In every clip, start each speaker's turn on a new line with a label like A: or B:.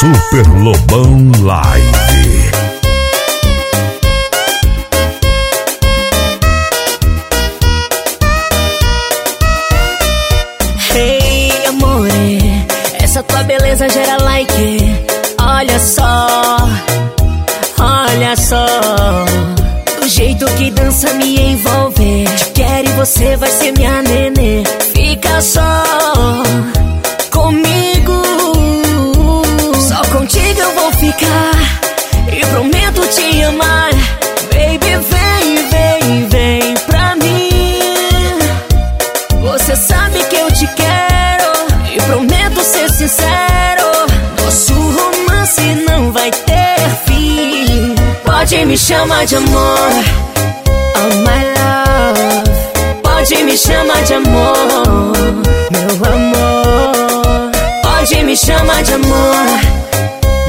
A: Super Lobão Live.
B: Hey, amore, essa tua beleza gera like. Olha só, olha só. Do jeito que dança me envolve. Te quero e você vai ser minha nenê. Fica só sincero. Nosso romance não vai ter fim. Pode me chamar de amor, oh my love. Pode me chamar de amor, meu amor. Pode me chamar de amor,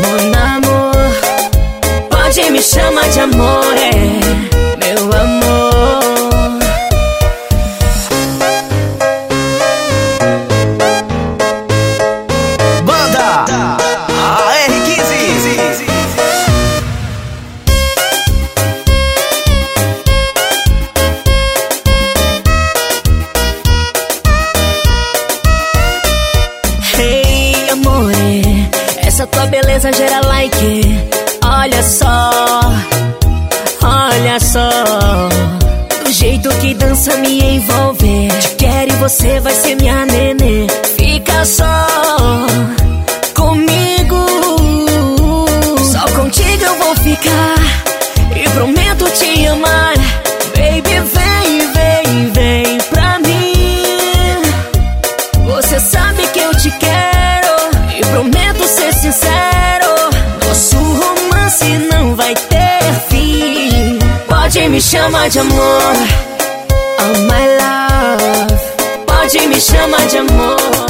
B: mon amor. Pode me chamar de amor, é amore, essa tua beleza gera like. Olha só, olha só. Do jeito que dança me envolve. Te quero e você vai ser minha nenê. Fica só comigo. Só contigo eu vou ficar. E prometo te amar. Baby, vem, vem, vem pra mim. Você sabe Pode me chamar de amor, oh my love. Pode me chamar de amor,